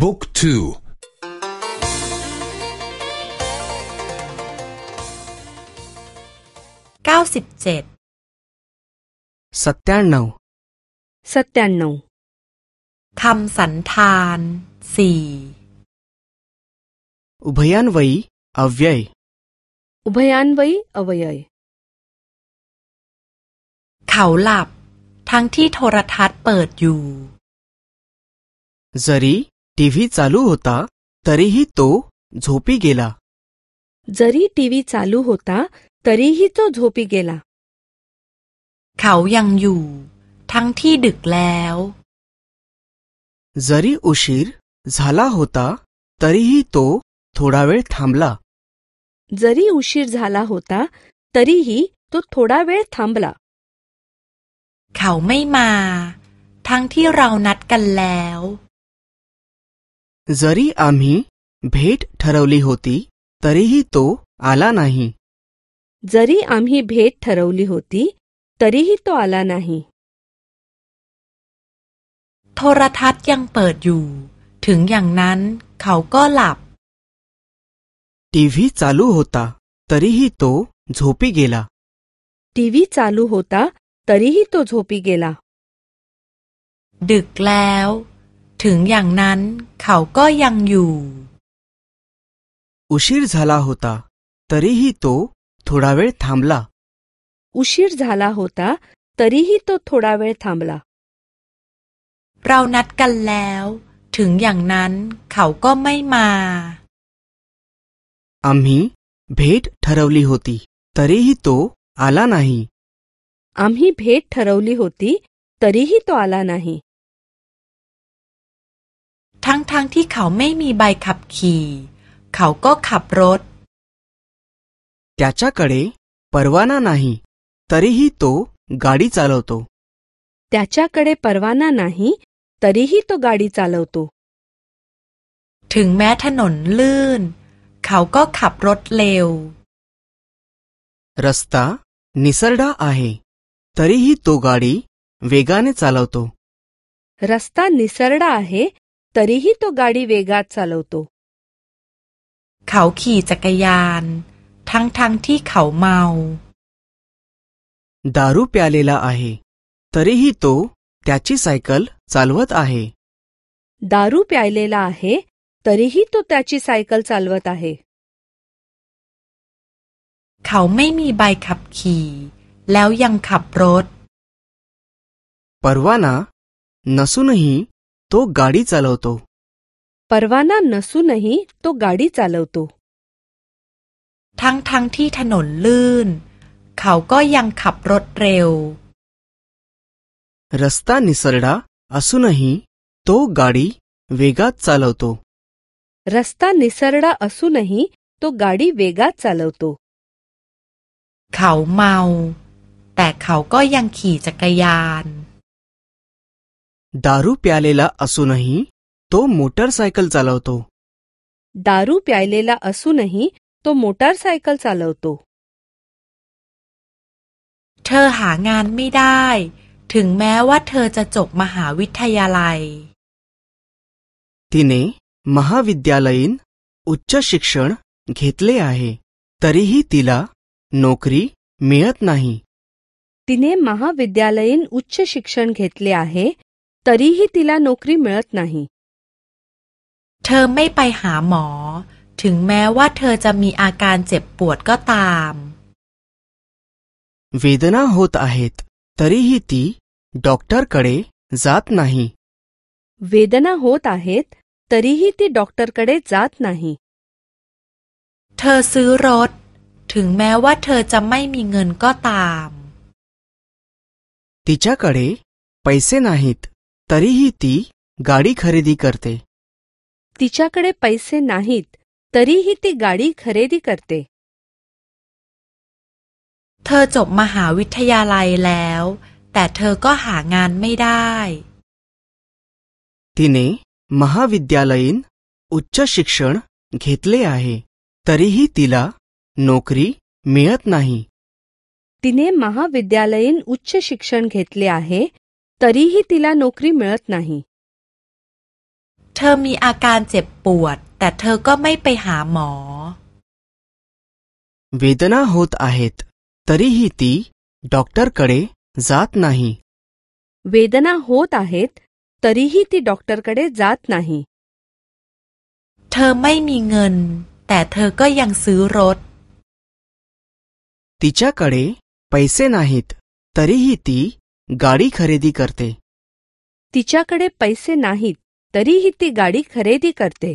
บุ๊กทูเก้าสิบเจ็ดสัตยานาวสัตยานาวคำสันธานสี่อุบยานวัยอวยัยอุบยานวัยอวยัยเขาหลับทั้งที่โทรทัศน์เปิดอยู่จรี TV चालू होता तरीही तो झोपी गेला जरी टीव्ही चालू होता तरीही तो झोपी गेला เขายังอยู่ ทั้งที่ดึกแล้ว जरी उशीर झाला होता तरीही तो थोडा वेळ थांबला जरी उशीर झाला होता तरीही तो थोडा वेळ थांबला เขาไม่มา ทั้งที่เรานัดกันแล้ว जरी आम्ही भेट ठरवली होती तरीही तो आला नाही जरी आम्ही भेट ठरवली होती तरीही तो आला नाही โทรทัศน์ยังเปิดอยู่ ถึงอย่างนั้น เขาก็หลับ टीव्ही चालू होता तरीही तो झोपी गेला टीव्ही चालू होता तरीही तो झोपी गेला ดึกแล้ว ถึงอย่างนั้น เขาก็ยังอยู่ उशीर झाला होता तरीही तो थोडा वेळ थांबला उशीर झाला होता तरीही तो थोडा वेळ थांबला เรานัดกันแล้ว ถึงอย่างนั้น เขาก็ไม่มา आम्ही भेट ठरवली होती तरीही तो आला नाही आम्ही भेट ठरवली होती तरीही तो आला नाही ทั้งๆทที่เขาไม่มีใบขับขี่ เขาก็ขับรถ त्याच्याकडे परवाना नाही तरीही तो गाडी चालवतो त्याच्याकडे परवाना नाही तरीही तो गाडी चालवतो ถึงแม้ถนนลื่น เขาก็ขับรถเร็ว रस्ता निसरडा आहे तरीही तो गाडी वेगाने चालवतो रस्ता निसरडा आहे तरीही तो गाडी वेगात चालवतो เขาขี่จักรยาน ทั้งๆทที่เขาเมา दारू प्यालेला आहे तरीही तो त्याची सायकल चालवत आहे दारू प्यायलेला आहे तरीही तो त्याची सायकल चालवत आहे เขาไม่มีใบขับขี่ แล้วยังขับรถ परवाना नसूनही तो गाडी चालवतो परवाना नसूनही तो गाडी चालवतो ทั้งๆทที่ถนนลื่น เขาก็ยังขับรถเร็ว रस्ता निसरडा असूनही तो गाडी वेगात चालवतो रस्ता निसरडा असूनही तो गाडी वेगात चालवतो เขาเมา แต่เขาก็ยังขี่จักรยาน दारू प्यालेला असूनही तो मोटरसायकल चालवतो दारू प्यायलेला असूनही तो मोटारसायकल चालवतो เธอหางานไม่ได้ ถึงแม้ว่าเธอจะจบมหาวิทยาลัย तिने महाविद्यालयीन उच्च शिक्षण घेतले आहे तरीही तिला नोकरी मिळत नाही तिने महाविद्यालयीन उच्च शिक्षण घेतले आहे तरीही तिला नोकरी मिळत नाही เธอไม่ไปหาหมอ ถึงแม้ว่าเธอจะมีอาการเจ็บปวดก็ตาม वेदना होत आहेत तरीही ती डॉक्टरकडे जात नाही वेदना होत आहेत तरीही ती डॉक्टरकडे जात नाही เธอซื้อรถ ถึงแม้ว่าเธอจะไม่มีเงินก็ตาม तिच्याकडे पैसे नाहीत तरीही ती गाडी खरेदी करते तिच्याकडे पैसे नाहीत तरीही ती गाडी खरेदी करते เธอจบมหาวิทยาลัยแล้ว แต่เธอก็หางานไม่ได้ तिने महाविद्यालयीन उच्च शिक्षण घेतले आहे तरीही तिला नोकरी मिळत नाही तिने महाविद्यालयीन उच्च शिक्षण घेतले आहे तरीही तिला नोकरी मिळत नाही เธอมีอาการเจ็บปวด แต่เธอก็ไม่ไปหาหมอ वेदना होत आहेत तरीही ती डॉक्टरकडे जात नाही वेदना होत आहेत तरीही ती डॉक्टरकडे जात नाही เธอไม่มีเงิน แต่เธอก็ยังซื้อรถ तिच्याकडे पैसे नाहीत तरीही ती गाडी खरेदी करते. तिच्याकडे पैसे नाहीत तरीही ती गाडी खरेदी करते.